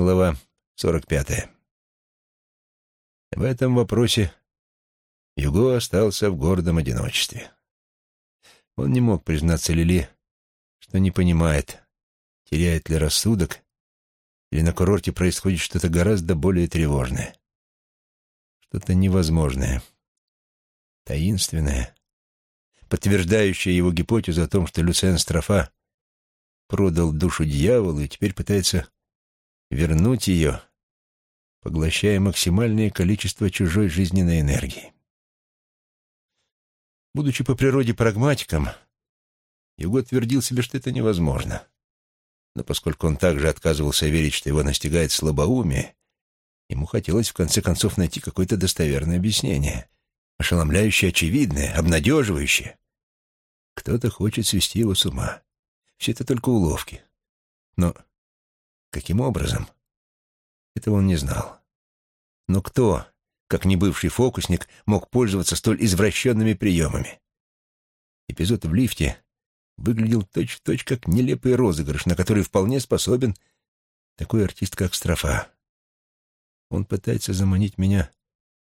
Глава 45. В этом вопросе Юго остался в гордом одиночестве. Он не мог признаться Лили, что не понимает, теряет ли рассудок, или на курорте происходит что-то гораздо более тревожное. Что-то невозможное, таинственное, подтверждающее его гипотезу о том, что Люцен Строфа продал душу дьяволу и теперь пытается вернуть ее, поглощая максимальное количество чужой жизненной энергии. Будучи по природе прагматиком, Юго твердил себе, что это невозможно. Но поскольку он также отказывался верить, что его настигает слабоумие, ему хотелось в конце концов найти какое-то достоверное объяснение, ошеломляющее, очевидное, обнадеживающее. Кто-то хочет свести его с ума. Все это только уловки. Но каким образом? Этого он не знал. Но кто, как не бывший фокусник, мог пользоваться столь извращенными приемами? Эпизод в лифте выглядел точь-в-точь -точь как нелепый розыгрыш, на который вполне способен такой артист, как Строфа. Он пытается заманить меня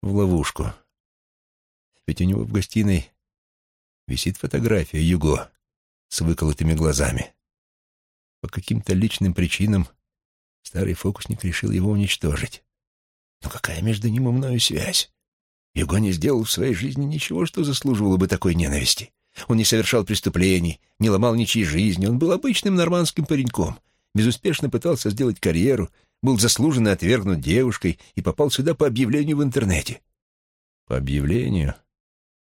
в ловушку. Ведь у него в гостиной висит фотография Юго с выколотыми глазами. По каким-то личным причинам старый фокусник решил его уничтожить. Но какая между ним и мною связь? Юго не сделал в своей жизни ничего, что заслуживало бы такой ненависти. Он не совершал преступлений, не ломал ничьей жизни. Он был обычным нормандским пареньком, безуспешно пытался сделать карьеру, был заслуженно отвергнут девушкой и попал сюда по объявлению в интернете. По объявлению,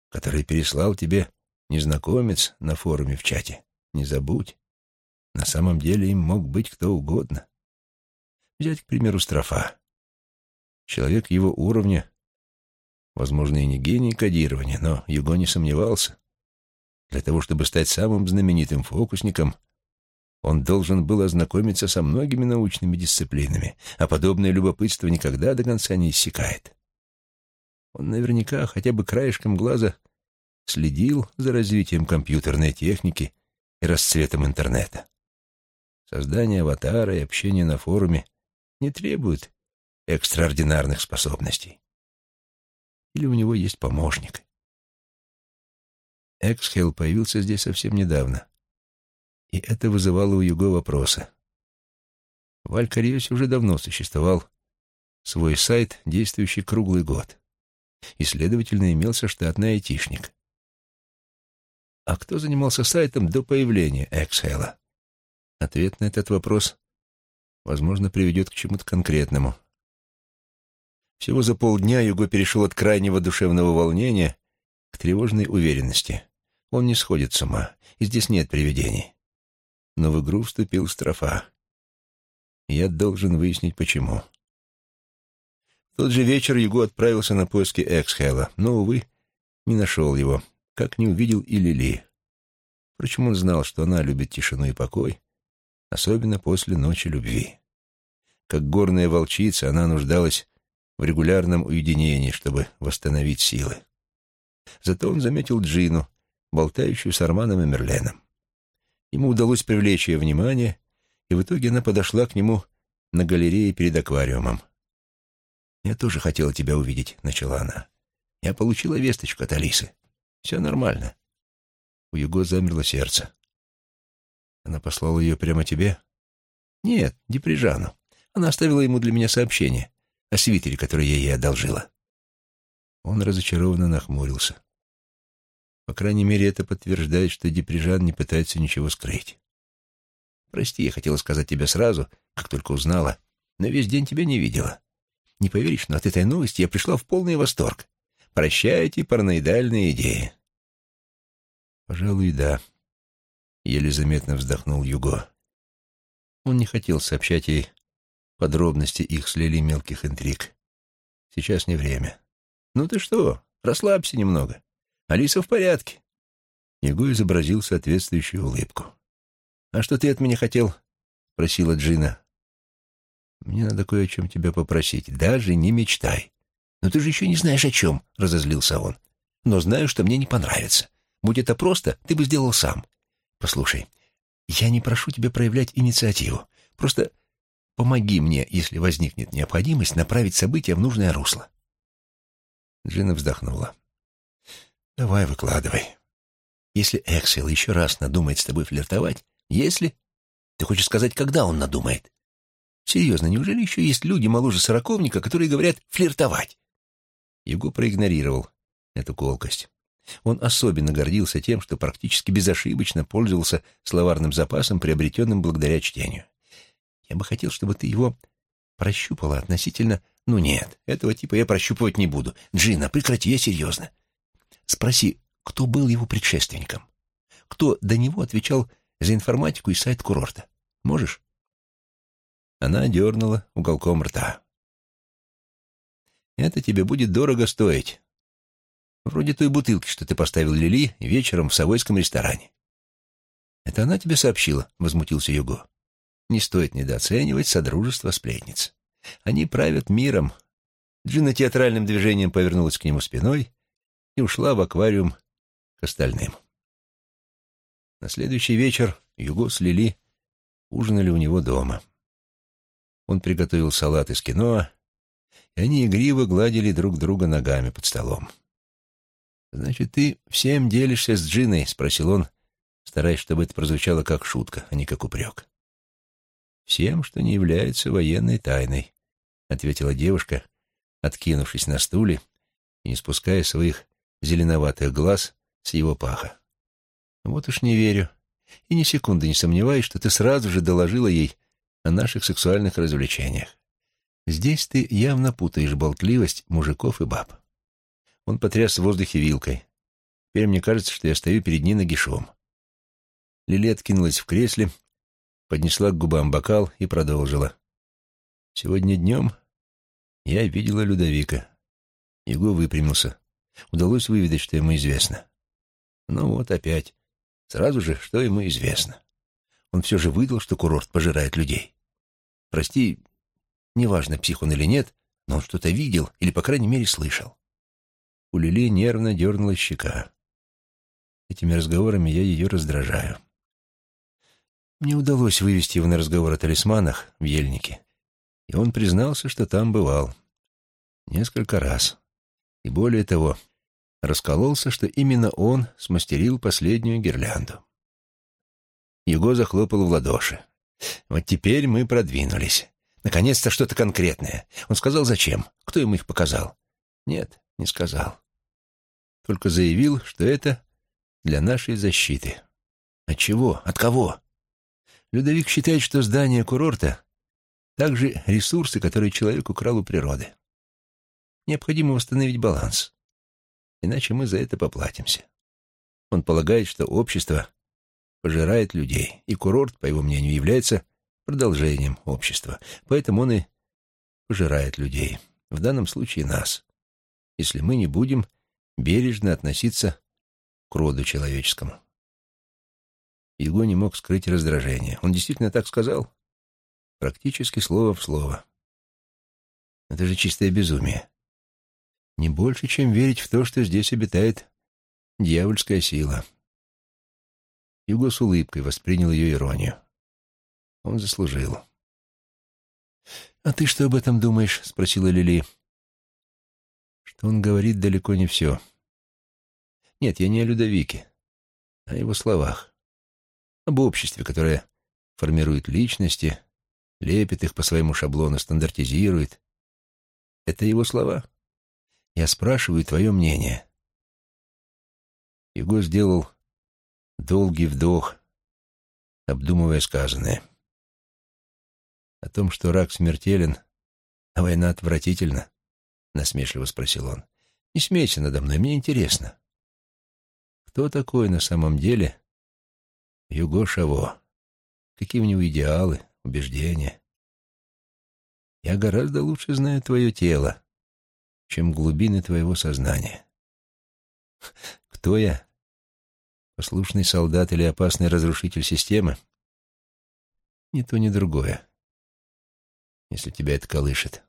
которое переслал тебе незнакомец на форуме в чате. Не забудь. На самом деле им мог быть кто угодно. Взять, к примеру, Строфа. Человек его уровня, возможно, и не гений кодирования, но Юго не сомневался. Для того, чтобы стать самым знаменитым фокусником, он должен был ознакомиться со многими научными дисциплинами, а подобное любопытство никогда до конца не иссякает. Он наверняка хотя бы краешком глаза следил за развитием компьютерной техники и расцветом интернета. Создание аватара и общение на форуме не требуют экстраординарных способностей. Или у него есть помощник. Эксхелл появился здесь совсем недавно, и это вызывало у Юго вопросы. В Алькариосе уже давно существовал свой сайт, действующий круглый год, и, следовательно, имелся штатный айтишник. А кто занимался сайтом до появления Эксхелла? Ответ на этот вопрос, возможно, приведет к чему-то конкретному. Всего за полдня Юго перешел от крайнего душевного волнения к тревожной уверенности. Он не сходит с ума, и здесь нет привидений. Но в игру вступил строфа. Я должен выяснить, почему. В тот же вечер Юго отправился на поиски Эксхела, но, увы, не нашел его как не увидел и Лили. Впрочем, он знал, что она любит тишину и покой, особенно после ночи любви. Как горная волчица, она нуждалась в регулярном уединении, чтобы восстановить силы. Зато он заметил Джину, болтающую с Арманом и Мерленом. Ему удалось привлечь ее внимание, и в итоге она подошла к нему на галерее перед аквариумом. «Я тоже хотела тебя увидеть», — начала она. «Я получила весточку от Алисы. Все нормально. У Юго замерло сердце. Она послала ее прямо тебе? Нет, Деприжану. Она оставила ему для меня сообщение о свитере, который я ей одолжила. Он разочарованно нахмурился. По крайней мере, это подтверждает, что Деприжан не пытается ничего скрыть. Прости, я хотела сказать тебе сразу, как только узнала, но весь день тебя не видела. Не поверишь, но от этой новости я пришла в полный восторг. Прощайте параноидальные идеи. Пожалуй, да. Еле заметно вздохнул Юго. Он не хотел сообщать ей подробности их слили мелких интриг. Сейчас не время. Ну ты что, расслабься немного. Алиса в порядке. Юго изобразил соответствующую улыбку. «А что ты от меня хотел?» — просила Джина. «Мне надо кое о чем тебя попросить. Даже не мечтай. «Но ты же еще не знаешь, о чем», — разозлился он. «Но знаю, что мне не понравится. Будь это просто, ты бы сделал сам. Послушай, я не прошу тебя проявлять инициативу. Просто помоги мне, если возникнет необходимость, направить события в нужное русло. Джина вздохнула. Давай, выкладывай. Если Эксел еще раз надумает с тобой флиртовать, если... Ты хочешь сказать, когда он надумает? Серьезно, неужели еще есть люди моложе сороковника, которые говорят «флиртовать»?» Его проигнорировал эту колкость. Он особенно гордился тем, что практически безошибочно пользовался словарным запасом, приобретенным благодаря чтению. «Я бы хотел, чтобы ты его прощупала относительно...» «Ну нет, этого типа я прощупывать не буду. Джина, прекрати, я серьезно. Спроси, кто был его предшественником? Кто до него отвечал за информатику и сайт курорта? Можешь?» Она дернула уголком рта. «Это тебе будет дорого стоить. Вроде той бутылки, что ты поставил Лили вечером в Савойском ресторане». «Это она тебе сообщила?» — возмутился Юго. «Не стоит недооценивать содружество сплетниц. Они правят миром». Джина театральным движением повернулась к нему спиной и ушла в аквариум к остальным. На следующий вечер Юго с Лили ужинали у него дома. Он приготовил салат из киноа, и они игриво гладили друг друга ногами под столом. «Значит, ты всем делишься с Джиной?» — спросил он, стараясь, чтобы это прозвучало как шутка, а не как упрек. «Всем, что не является военной тайной», — ответила девушка, откинувшись на стуле и не спуская своих зеленоватых глаз с его паха. «Вот уж не верю, и ни секунды не сомневаюсь, что ты сразу же доложила ей о наших сексуальных развлечениях. Здесь ты явно путаешь болтливость мужиков и баб. Он потряс в воздухе вилкой. Теперь мне кажется, что я стою перед ней нагишом. Лили откинулась в кресле, поднесла к губам бокал и продолжила. Сегодня днем я видела Людовика. Его выпрямился. Удалось выведать, что ему известно. Ну вот опять. Сразу же, что ему известно. Он все же выдал, что курорт пожирает людей. Прости, неважно, псих он или нет, но он что-то видел или, по крайней мере, слышал. У Лили нервно дернула щека. Этими разговорами я ее раздражаю. Мне удалось вывести его на разговор о талисманах в Ельнике, и он признался, что там бывал. Несколько раз. И более того, раскололся, что именно он смастерил последнюю гирлянду. Его захлопал в ладоши. Вот теперь мы продвинулись. Наконец-то что-то конкретное. Он сказал, зачем? Кто ему их показал? Нет, не сказал. Только заявил, что это для нашей защиты. От чего? От кого? Людовик считает, что здание курорта также ресурсы, которые человек украл у природы. Необходимо восстановить баланс. Иначе мы за это поплатимся. Он полагает, что общество пожирает людей, и курорт, по его мнению, является продолжением общества. Поэтому он и пожирает людей, в данном случае нас, если мы не будем бережно относиться к роду человеческому. Его не мог скрыть раздражение. Он действительно так сказал? Практически слово в слово. Это же чистое безумие. Не больше, чем верить в то, что здесь обитает дьявольская сила. Юго с улыбкой воспринял ее иронию. Он заслужил. «А ты что об этом думаешь?» — спросила Лили. «Что он говорит далеко не все. Нет, я не о Людовике, а о его словах. Об обществе, которое формирует личности, лепит их по своему шаблону, стандартизирует. Это его слова. Я спрашиваю твое мнение». Его сделал долгий вдох, обдумывая сказанное. О том, что рак смертелен, а война отвратительна, насмешливо спросил он. Не смейся надо мной, мне интересно. Кто такой на самом деле Юго Шаво? Какие у него идеалы, убеждения? Я гораздо лучше знаю твое тело, чем глубины твоего сознания. Кто я? Послушный солдат или опасный разрушитель системы? Ни то, ни другое. Если тебя это колышет.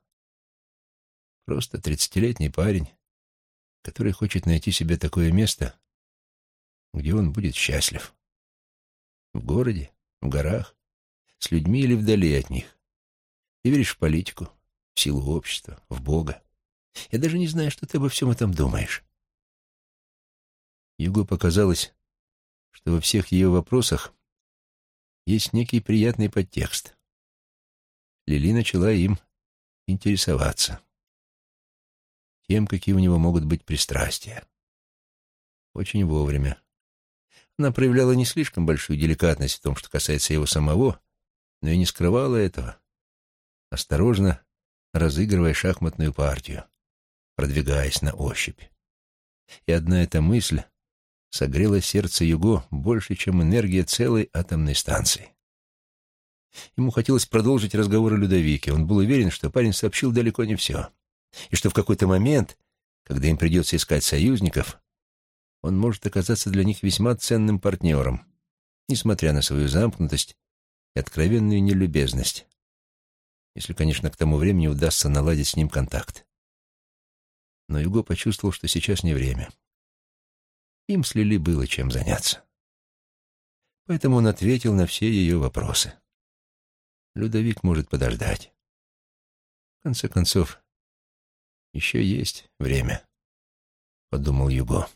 Просто тридцатилетний парень, который хочет найти себе такое место, где он будет счастлив. В городе, в горах, с людьми или вдали от них. Ты веришь в политику, в силу общества, в Бога. Я даже не знаю, что ты обо всем этом думаешь. Юго показалось, что во всех ее вопросах есть некий приятный подтекст. Лили начала им интересоваться. Тем, какие у него могут быть пристрастия. Очень вовремя. Она проявляла не слишком большую деликатность в том, что касается его самого, но и не скрывала этого, осторожно разыгрывая шахматную партию, продвигаясь на ощупь. И одна эта мысль согрела сердце Юго больше, чем энергия целой атомной станции. Ему хотелось продолжить разговор о Людовике. Он был уверен, что парень сообщил далеко не все. И что в какой-то момент, когда им придется искать союзников, он может оказаться для них весьма ценным партнером, несмотря на свою замкнутость и откровенную нелюбезность. Если, конечно, к тому времени удастся наладить с ним контакт. Но Юго почувствовал, что сейчас не время. Им с Лили было чем заняться. Поэтому он ответил на все ее вопросы. Людовик может подождать. В конце концов, еще есть время, — подумал Юго.